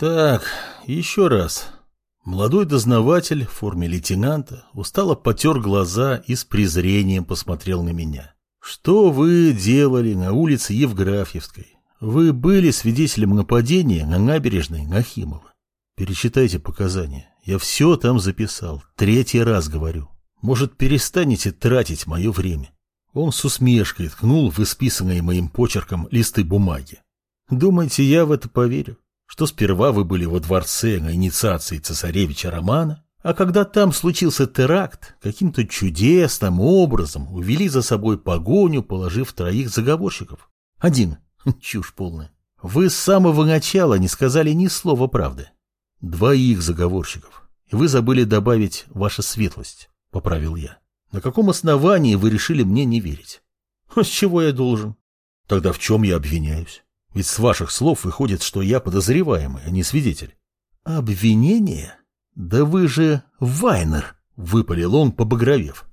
Так, еще раз. Молодой дознаватель в форме лейтенанта устало потер глаза и с презрением посмотрел на меня. Что вы делали на улице Евграфьевской? Вы были свидетелем нападения на набережной Нахимова. Перечитайте показания. Я все там записал. Третий раз говорю. Может, перестанете тратить мое время? Он с усмешкой ткнул в исписанные моим почерком листы бумаги. Думаете, я в это поверю? Что сперва вы были во дворце на инициации цесаревича Романа, а когда там случился теракт, каким-то чудесным образом увели за собой погоню, положив троих заговорщиков. Один. Чушь полная. Вы с самого начала не сказали ни слова правды. Двоих заговорщиков. И вы забыли добавить «ваша светлость», — поправил я. На каком основании вы решили мне не верить? С чего я должен? Тогда в чем я обвиняюсь? Ведь с ваших слов выходит, что я подозреваемый, а не свидетель. Обвинение? Да вы же Вайнер, выпалил он, побагровев.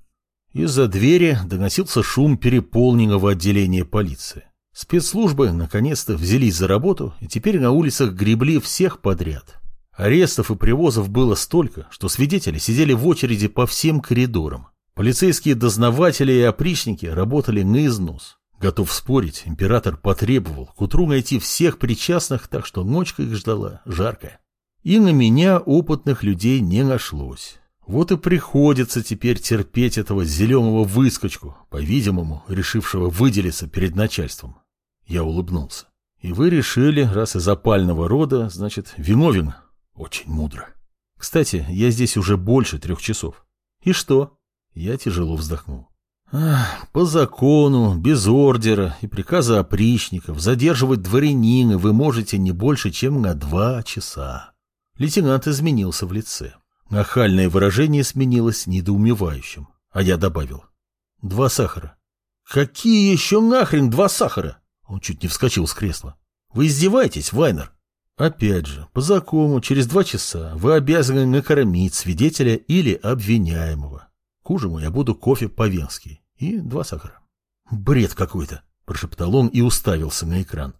Из-за двери доносился шум переполненного отделения полиции. Спецслужбы наконец-то взялись за работу и теперь на улицах гребли всех подряд. Арестов и привозов было столько, что свидетели сидели в очереди по всем коридорам. Полицейские дознаватели и опричники работали на износ. Готов спорить, император потребовал к утру найти всех причастных, так что ночка их ждала жаркая. И на меня опытных людей не нашлось. Вот и приходится теперь терпеть этого зеленого выскочку, по-видимому, решившего выделиться перед начальством. Я улыбнулся. И вы решили, раз из опального рода, значит, виновен, очень мудро. Кстати, я здесь уже больше трех часов. И что? Я тяжело вздохнул. По закону, без ордера и приказа опричников задерживать дворянина вы можете не больше, чем на два часа. Лейтенант изменился в лице. Нахальное выражение сменилось недоумевающим. А я добавил. Два сахара. Какие еще нахрен два сахара? Он чуть не вскочил с кресла. Вы издеваетесь, Вайнер? Опять же, по закону, через два часа вы обязаны накормить свидетеля или обвиняемого. К ужину я буду кофе по-венски и два сахара. Бред какой-то, прошептал он и уставился на экран.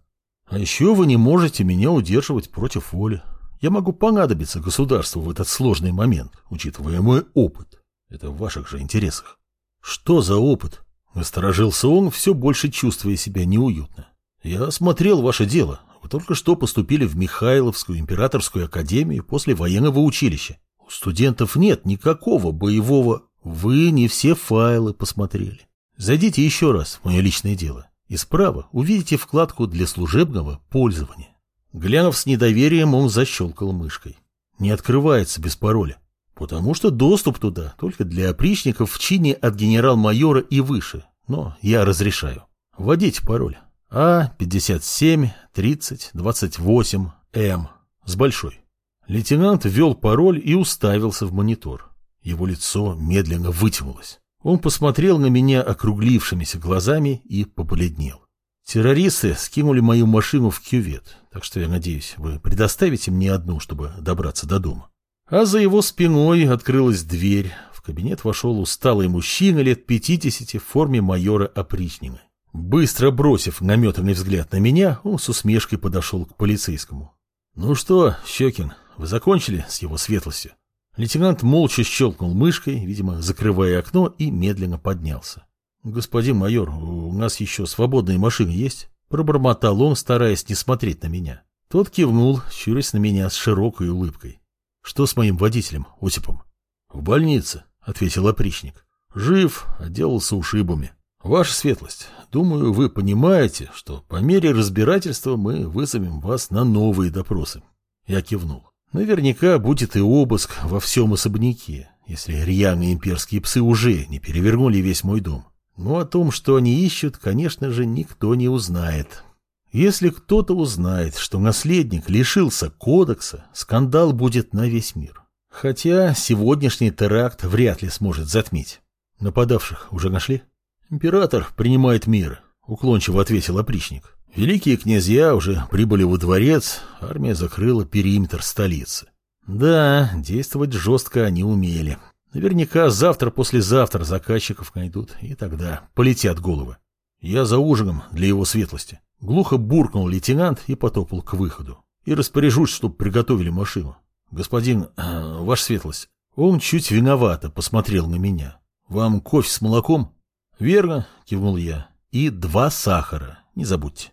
А еще вы не можете меня удерживать против воли. Я могу понадобиться государству в этот сложный момент, учитывая мой опыт. Это в ваших же интересах. Что за опыт? Насторожился он, все больше чувствуя себя неуютно. Я смотрел ваше дело, вы только что поступили в Михайловскую императорскую академию после военного училища. У студентов нет никакого боевого... Вы не все файлы посмотрели. Зайдите еще раз в мое личное дело. И справа увидите вкладку для служебного пользования. Глянув с недоверием, он защелкал мышкой. Не открывается без пароля. Потому что доступ туда только для опричников в чине от генерал-майора и выше. Но я разрешаю. Вводите пароль. А-57, 30, 28, М. С большой. Лейтенант ввел пароль и уставился в монитор. Его лицо медленно вытянулось. Он посмотрел на меня округлившимися глазами и побледнел. Террористы скинули мою машину в кювет, так что я надеюсь, вы предоставите мне одну, чтобы добраться до дома. А за его спиной открылась дверь. В кабинет вошел усталый мужчина лет пятидесяти в форме майора опричнины. Быстро бросив наметанный взгляд на меня, он с усмешкой подошел к полицейскому. «Ну что, Щекин, вы закончили с его светлостью?» Лейтенант молча щелкнул мышкой, видимо, закрывая окно, и медленно поднялся. «Господин майор, у нас еще свободные машины есть?» Пробормотал он, стараясь не смотреть на меня. Тот кивнул, щурясь на меня с широкой улыбкой. «Что с моим водителем, Осипом?» «В больнице», — ответил опричник. «Жив, отделался ушибами». Ваша светлость, думаю, вы понимаете, что по мере разбирательства мы вызовем вас на новые допросы. Я кивнул. Наверняка будет и обыск во всем особняке, если рьяные имперские псы уже не перевернули весь мой дом. Но о том, что они ищут, конечно же, никто не узнает. Если кто-то узнает, что наследник лишился кодекса, скандал будет на весь мир. Хотя сегодняшний теракт вряд ли сможет затмить. Нападавших уже нашли? «Император принимает мир», — уклончиво ответил опричник. «Великие князья уже прибыли во дворец, армия закрыла периметр столицы». Да, действовать жестко они умели. Наверняка завтра-послезавтра заказчиков найдут, и тогда полетят головы. Я за ужином для его светлости. Глухо буркнул лейтенант и потопал к выходу. и распоряжусь, чтобы приготовили машину. Господин, э, ваша светлость, он чуть виновато посмотрел на меня. Вам кофе с молоком? Верно, кивнул я. И два сахара, не забудьте.